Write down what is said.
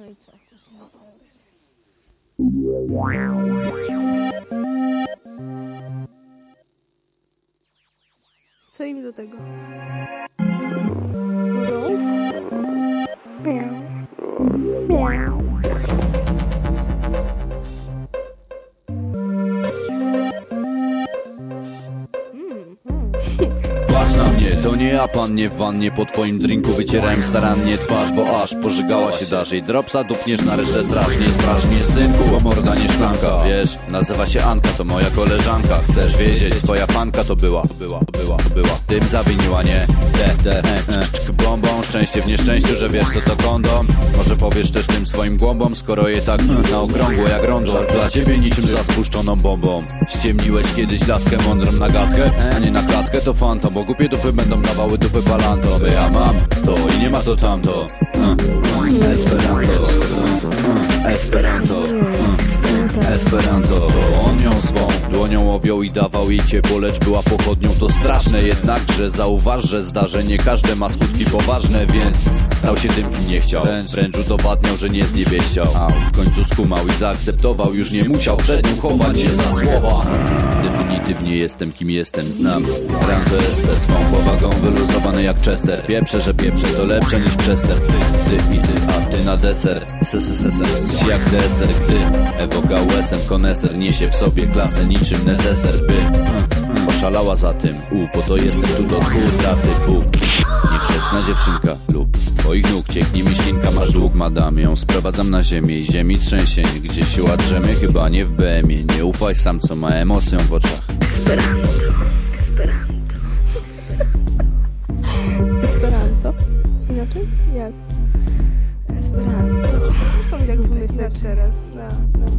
No i co? Co im do tego? Patrz na mnie, to nie ja pannie w wannie. Po twoim drinku wycierałem starannie twarz Bo aż pożygała się darzej. Dropsa dupniesz na resztę strasznie Strasznie synku, bo morda nie szklanka. Wiesz, nazywa się Anka, to moja koleżanka. Chcesz wiedzieć, twoja fanka to była To była, była, była. Tym zawiniła, nie? Te, te, e, e, bombą Szczęście w nieszczęściu, że wiesz co to kondom Może powiesz też tym swoim głąbom Skoro je tak na okrągło jak rondo Dla ciebie niczym za spuszczoną bombą. Ściemniłeś kiedyś laskę mądrą na gadkę A nie na klatkę. To fantom Bo głupie dupy będą dawały dupy balanto ja mam to i nie ma to tamto. E, Esperanto. E, Esperanto. E, Esperanto. On ją swą dłonią objął i dawał jej ciepło Lecz była pochodnią. To straszne Jednakże zauważ, że zdarzenie każde ma skutki poważne Więc stał się tym kim nie chciał. Wręcz, wręcz udowadniał, że nie zniewieściał. A w końcu skumał i zaakceptował Już nie musiał przed nim chować się za słowa Definitywnie jestem kim jestem, znam jest ze swą powagą wyluzowany jak Chester. Pieprze, że pieprze to lepsze niż przester Ty, ty i ty, a ty na deser. Sesesesem, jak deser. Gdy ewoka łesem koneser. Niesie w sobie klasę niczym neseser By oszalała za tym U, po to jestem tu do tchu Daty, Bóg Niegrzeczna dziewczynka lub z twoich nóg cieknie mi ślinka Masz dług, madam, ją sprowadzam na ziemię I ziemi trzęsienie, gdzieś się ładrzemy Chyba nie w BM-ie, nie ufaj sam, co ma emocją w oczach Esperanto. Esperanto. Esperanto? Inaczej? Jak? Esperanto. Powiedz jak wymyśleć teraz. No, no.